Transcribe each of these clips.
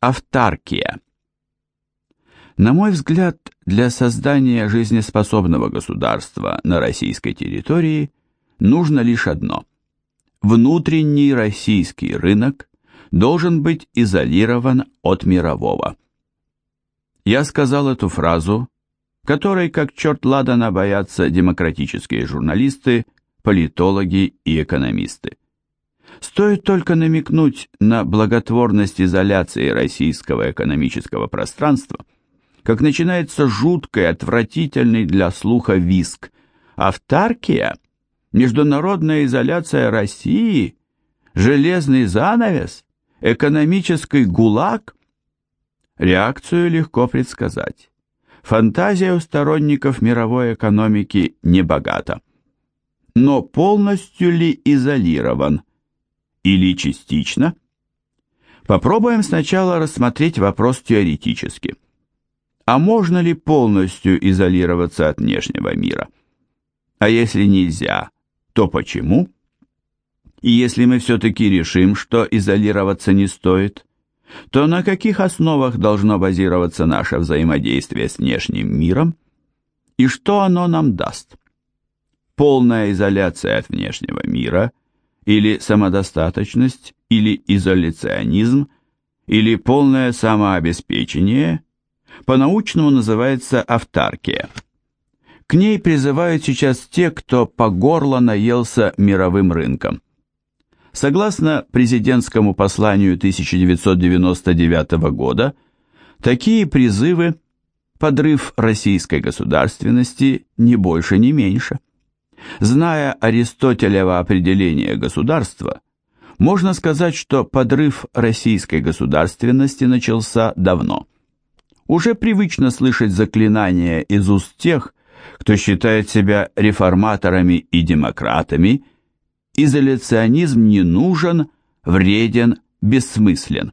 Автаркия. На мой взгляд, для создания жизнеспособного государства на российской территории нужно лишь одно. Внутренний российский рынок должен быть изолирован от мирового. Я сказал эту фразу, которой, как черт ладана, боятся демократические журналисты, политологи и экономисты. Стоит только намекнуть на благотворность изоляции российского экономического пространства, как начинается жуткий, отвратительный для слуха виск. Автаркия, международная изоляция России, железный занавес, экономический гулаг. Реакцию легко предсказать. Фантазия у сторонников мировой экономики не богата. Но полностью ли изолирован – или частично? Попробуем сначала рассмотреть вопрос теоретически. А можно ли полностью изолироваться от внешнего мира? А если нельзя, то почему? И если мы все-таки решим, что изолироваться не стоит, то на каких основах должно базироваться наше взаимодействие с внешним миром? И что оно нам даст? Полная изоляция от внешнего мира – или самодостаточность, или изоляционизм, или полное самообеспечение, по-научному называется автаркия. К ней призывают сейчас те, кто по горло наелся мировым рынком. Согласно президентскому посланию 1999 года, такие призывы – подрыв российской государственности не больше, не меньше. Зная Аристотелево определение государства, можно сказать, что подрыв российской государственности начался давно. Уже привычно слышать заклинания из уст тех, кто считает себя реформаторами и демократами, изоляционизм не нужен, вреден, бессмыслен.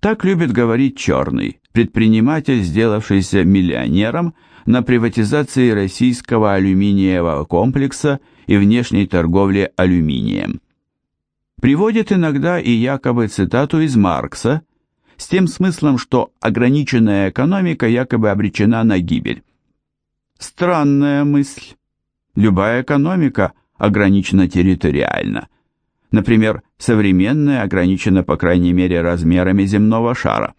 Так любит говорить Черный, предприниматель, сделавшийся миллионером – на приватизации российского алюминиевого комплекса и внешней торговле алюминием. Приводит иногда и якобы цитату из Маркса с тем смыслом, что ограниченная экономика якобы обречена на гибель. Странная мысль. Любая экономика ограничена территориально. Например, современная ограничена по крайней мере размерами земного шара,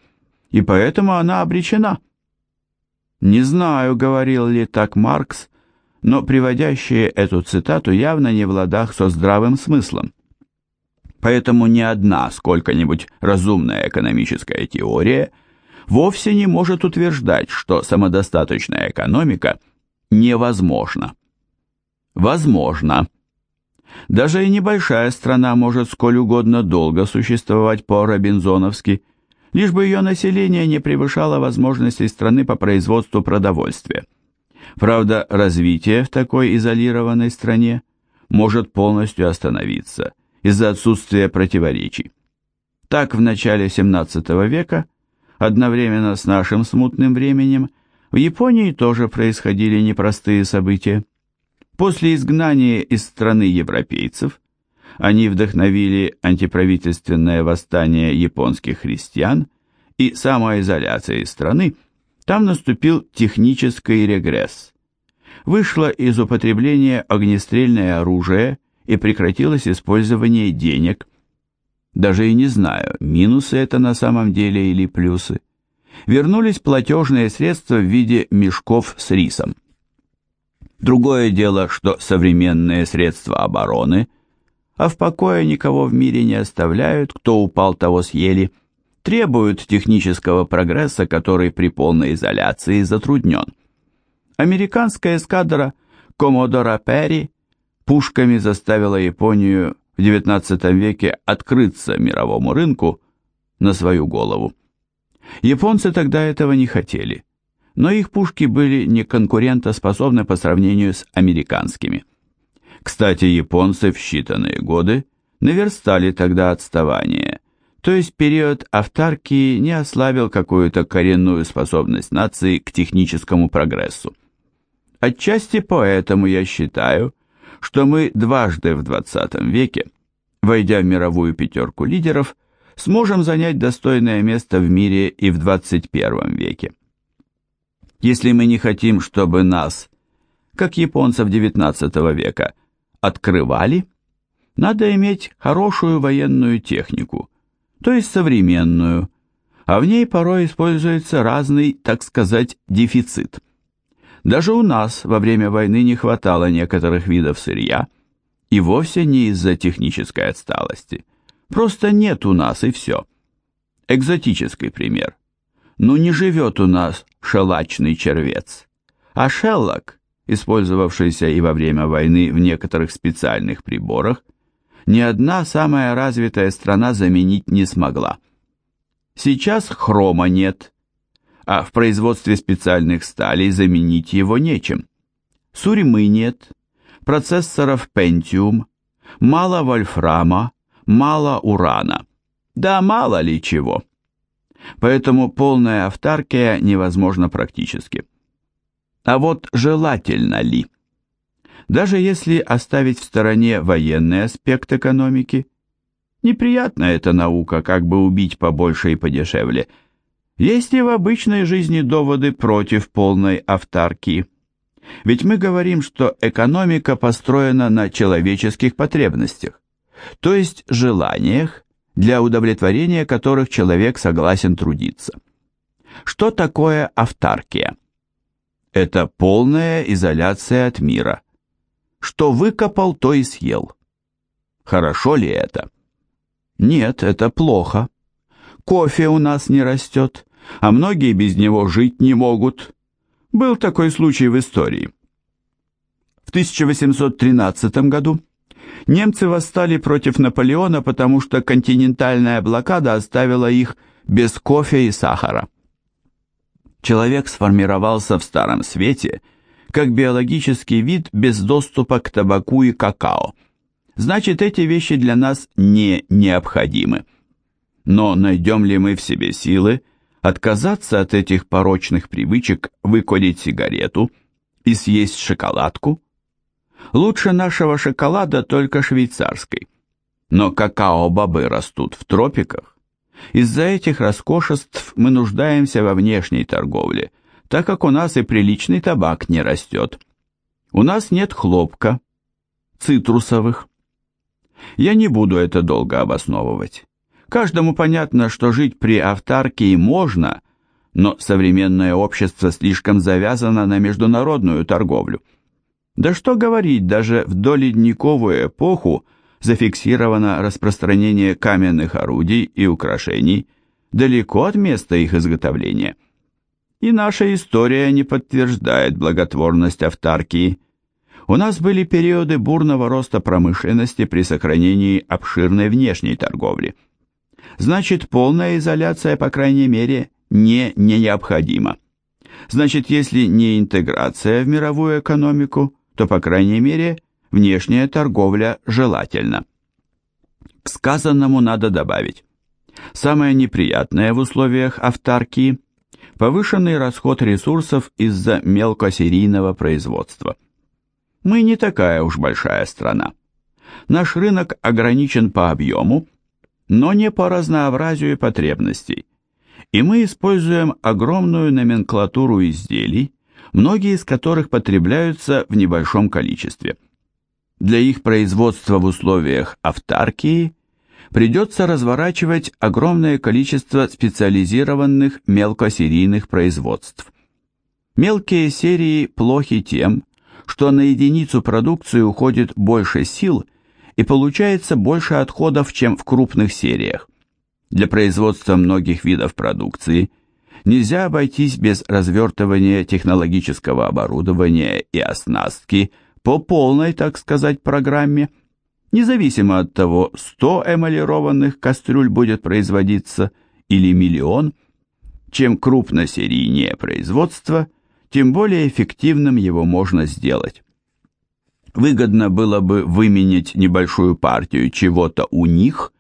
и поэтому она обречена – не знаю, говорил ли так Маркс, но приводящие эту цитату явно не в ладах со здравым смыслом. Поэтому ни одна сколько-нибудь разумная экономическая теория вовсе не может утверждать, что самодостаточная экономика невозможна. Возможно. Даже и небольшая страна может сколь угодно долго существовать по-робинзоновски – лишь бы ее население не превышало возможностей страны по производству продовольствия. Правда, развитие в такой изолированной стране может полностью остановиться из-за отсутствия противоречий. Так в начале XVII века, одновременно с нашим смутным временем, в Японии тоже происходили непростые события. После изгнания из страны европейцев они вдохновили антиправительственное восстание японских христиан и самоизоляции страны, там наступил технический регресс. Вышло из употребления огнестрельное оружие и прекратилось использование денег. Даже и не знаю, минусы это на самом деле или плюсы. Вернулись платежные средства в виде мешков с рисом. Другое дело, что современные средства обороны – а в покое никого в мире не оставляют, кто упал, того съели, требуют технического прогресса, который при полной изоляции затруднен. Американская эскадра Комодора Перри пушками заставила Японию в XIX веке открыться мировому рынку на свою голову. Японцы тогда этого не хотели, но их пушки были не конкурентоспособны по сравнению с американскими. Кстати, японцы в считанные годы наверстали тогда отставание, то есть период автаркии не ослабил какую-то коренную способность нации к техническому прогрессу. Отчасти поэтому я считаю, что мы дважды в 20 веке, войдя в мировую пятерку лидеров, сможем занять достойное место в мире и в 21 веке. Если мы не хотим, чтобы нас, как японцев XIX века, открывали, надо иметь хорошую военную технику, то есть современную, а в ней порой используется разный, так сказать, дефицит. Даже у нас во время войны не хватало некоторых видов сырья, и вовсе не из-за технической отсталости. Просто нет у нас и все. Экзотический пример. Ну не живет у нас шелачный червец. А шеллок, использовавшийся и во время войны в некоторых специальных приборах, ни одна самая развитая страна заменить не смогла. Сейчас хрома нет, а в производстве специальных сталей заменить его нечем. Сурьмы нет, процессоров Pentium, мало вольфрама, мало урана. Да мало ли чего. Поэтому полная автаркия невозможна практически. А вот желательно ли? Даже если оставить в стороне военный аспект экономики, неприятная эта наука, как бы убить побольше и подешевле, есть и в обычной жизни доводы против полной автаркии. Ведь мы говорим, что экономика построена на человеческих потребностях, то есть желаниях, для удовлетворения которых человек согласен трудиться. Что такое автаркия? Это полная изоляция от мира. Что выкопал, то и съел. Хорошо ли это? Нет, это плохо. Кофе у нас не растет, а многие без него жить не могут. Был такой случай в истории. В 1813 году немцы восстали против Наполеона, потому что континентальная блокада оставила их без кофе и сахара. Человек сформировался в Старом Свете как биологический вид без доступа к табаку и какао. Значит, эти вещи для нас не необходимы. Но найдем ли мы в себе силы отказаться от этих порочных привычек выкурить сигарету и съесть шоколадку? Лучше нашего шоколада только швейцарской. Но какао-бобы растут в тропиках. Из-за этих роскошеств мы нуждаемся во внешней торговле, так как у нас и приличный табак не растет. У нас нет хлопка, цитрусовых. Я не буду это долго обосновывать. Каждому понятно, что жить при автаркии можно, но современное общество слишком завязано на международную торговлю. Да что говорить, даже в доледниковую эпоху зафиксировано распространение каменных орудий и украшений далеко от места их изготовления. И наша история не подтверждает благотворность автаркии. У нас были периоды бурного роста промышленности при сохранении обширной внешней торговли – значит полная изоляция, по крайней мере, не необходима. Значит, если не интеграция в мировую экономику, то, по крайней мере, внешняя торговля желательна. К сказанному надо добавить. Самое неприятное в условиях автаркии – повышенный расход ресурсов из-за мелкосерийного производства. Мы не такая уж большая страна. Наш рынок ограничен по объему – но не по разнообразию потребностей. И мы используем огромную номенклатуру изделий, многие из которых потребляются в небольшом количестве. Для их производства в условиях автаркии придется разворачивать огромное количество специализированных мелкосерийных производств. Мелкие серии плохи тем, что на единицу продукции уходит больше сил – и получается больше отходов, чем в крупных сериях. Для производства многих видов продукции нельзя обойтись без развертывания технологического оборудования и оснастки по полной, так сказать, программе, независимо от того, 100 эмалированных кастрюль будет производиться или миллион, чем крупносерийнее производство, тем более эффективным его можно сделать. Выгодно было бы выменять небольшую партию чего-то у них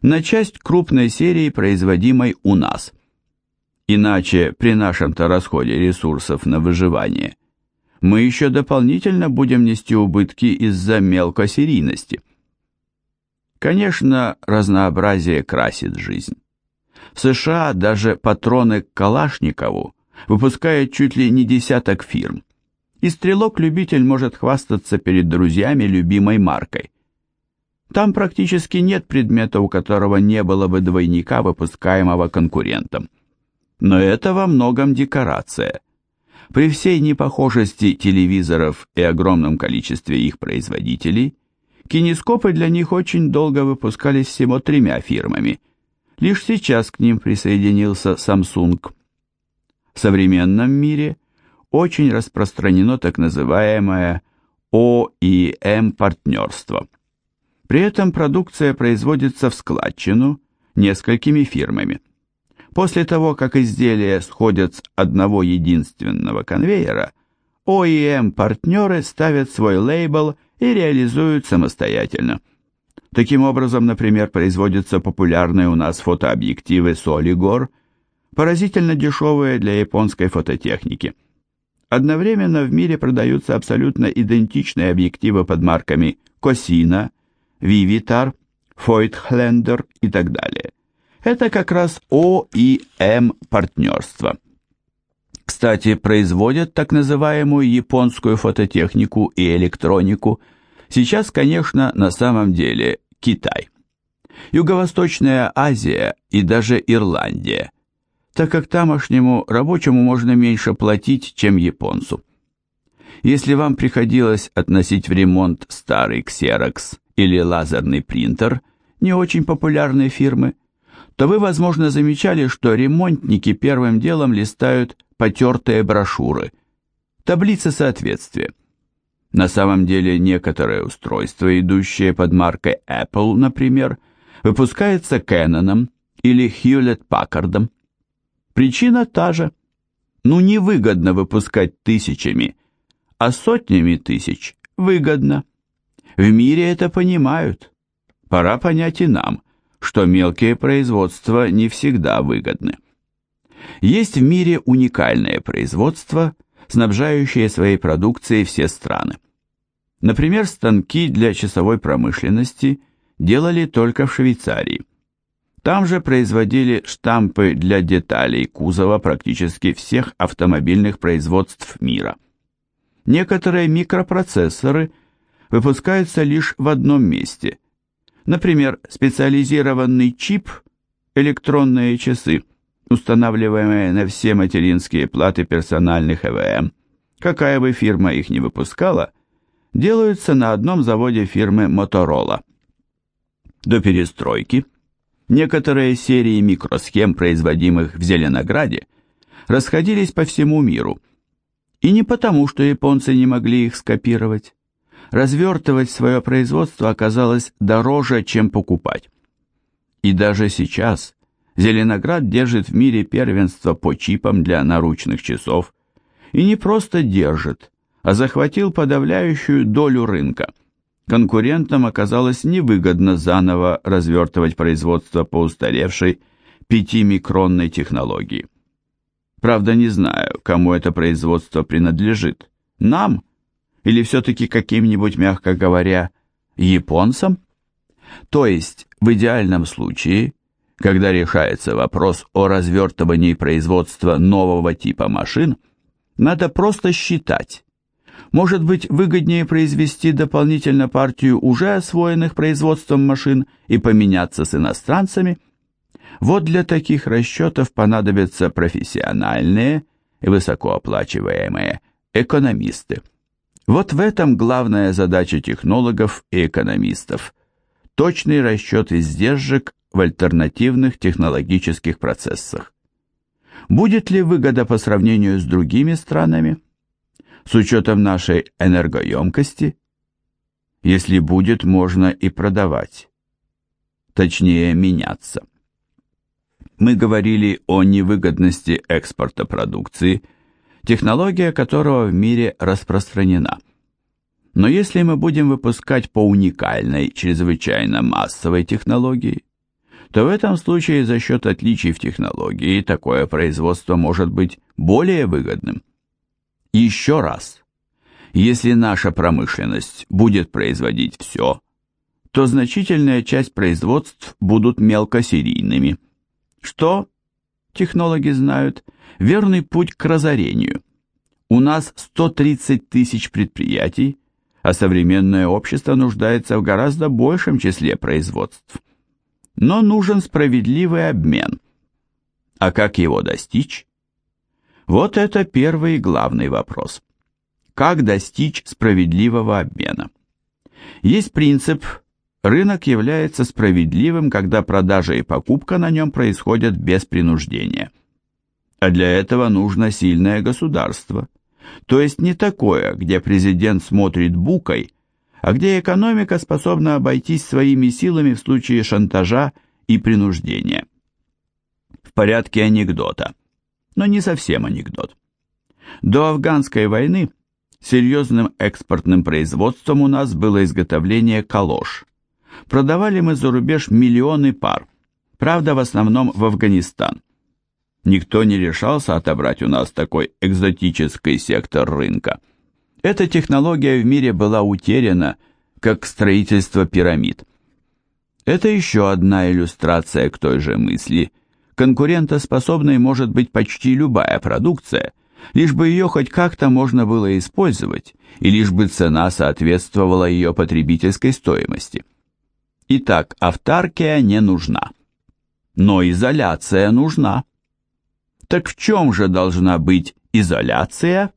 на часть крупной серии, производимой у нас. Иначе при нашем-то расходе ресурсов на выживание мы еще дополнительно будем нести убытки из-за мелкосерийности. Конечно, разнообразие красит жизнь. В США даже патроны к Калашникову выпускает чуть ли не десяток фирм, и стрелок-любитель может хвастаться перед друзьями любимой маркой. Там практически нет предмета, у которого не было бы двойника, выпускаемого конкурентом. Но это во многом декорация. При всей непохожести телевизоров и огромном количестве их производителей, кинескопы для них очень долго выпускались всего тремя фирмами. Лишь сейчас к ним присоединился Samsung. В современном мире очень распространено так называемое ОИМ-партнерство – при этом продукция производится в складчину несколькими фирмами. После того, как изделия сходят с одного единственного конвейера, OEM-партнеры ставят свой лейбл и реализуют самостоятельно. Таким образом, например, производятся популярные у нас фотообъективы Soligor, поразительно дешевые для японской фототехники. Одновременно в мире продаются абсолютно идентичные объективы под марками Cosina, Вивитар, Фойтхлендер и так далее. Это как раз О и М партнерство. Кстати, производят так называемую японскую фототехнику и электронику сейчас, конечно, на самом деле Китай. Юго-Восточная Азия и даже Ирландия, так как тамошнему рабочему можно меньше платить, чем японцу. Если вам приходилось относить в ремонт старый ксерокс или лазерный принтер не очень популярной фирмы, то вы, возможно, замечали, что ремонтники первым делом листают потертые брошюры, таблицы соответствия. На самом деле некоторые устройства, идущие под маркой Apple, например, выпускаются Canon или Hewlett-Packard. Причина та же. Ну невыгодно выпускать тысячами, а сотнями тысяч выгодно. В мире это понимают. Пора понять и нам, что мелкие производства не всегда выгодны. Есть в мире уникальное производство, снабжающее своей продукцией все страны. Например, станки для часовой промышленности делали только в Швейцарии. Там же производили штампы для деталей кузова практически всех автомобильных производств мира. Некоторые микропроцессоры – выпускаются лишь в одном месте. Например, специализированный чип, электронные часы, устанавливаемые на все материнские платы персональных ЭВМ, какая бы фирма их ни выпускала, делаются на одном заводе фирмы Motorola. До перестройки некоторые серии микросхем, производимых в Зеленограде, расходились по всему миру. И не потому, что японцы не могли их скопировать развертывать свое производство оказалось дороже, чем покупать. И даже сейчас Зеленоград держит в мире первенство по чипам для наручных часов. И не просто держит, а захватил подавляющую долю рынка. Конкурентам оказалось невыгодно заново развертывать производство по устаревшей 5-микронной технологии. Правда, не знаю, кому это производство принадлежит. Нам – или все-таки каким-нибудь, мягко говоря, японцам? То есть, в идеальном случае, когда решается вопрос о развертывании производства нового типа машин, надо просто считать. Может быть, выгоднее произвести дополнительно партию уже освоенных производством машин и поменяться с иностранцами? Вот для таких расчетов понадобятся профессиональные и высокооплачиваемые экономисты. Вот в этом главная задача технологов и экономистов. Точный расчет издержек в альтернативных технологических процессах. Будет ли выгода по сравнению с другими странами? С учетом нашей энергоемкости? Если будет, можно и продавать. Точнее, меняться. Мы говорили о невыгодности экспорта продукции – технология которого в мире распространена. Но если мы будем выпускать по уникальной, чрезвычайно массовой технологии, то в этом случае за счет отличий в технологии такое производство может быть более выгодным. Еще раз, если наша промышленность будет производить все, то значительная часть производств будут мелкосерийными. Что, технологи знают, верный путь к разорению. У нас 130 тысяч предприятий, а современное общество нуждается в гораздо большем числе производств. Но нужен справедливый обмен. А как его достичь? Вот это первый и главный вопрос. Как достичь справедливого обмена? Есть принцип Рынок является справедливым, когда продажа и покупка на нем происходят без принуждения. А для этого нужно сильное государство. То есть не такое, где президент смотрит букой, а где экономика способна обойтись своими силами в случае шантажа и принуждения. В порядке анекдота, но не совсем анекдот. До афганской войны серьезным экспортным производством у нас было изготовление калош. Продавали мы за рубеж миллионы пар, правда в основном в Афганистан. Никто не решался отобрать у нас такой экзотический сектор рынка. Эта технология в мире была утеряна, как строительство пирамид. Это еще одна иллюстрация к той же мысли. Конкурентоспособной может быть почти любая продукция, лишь бы ее хоть как-то можно было использовать, и лишь бы цена соответствовала ее потребительской стоимости. Итак, автаркия не нужна. Но изоляция нужна. Так в чем же должна быть изоляция?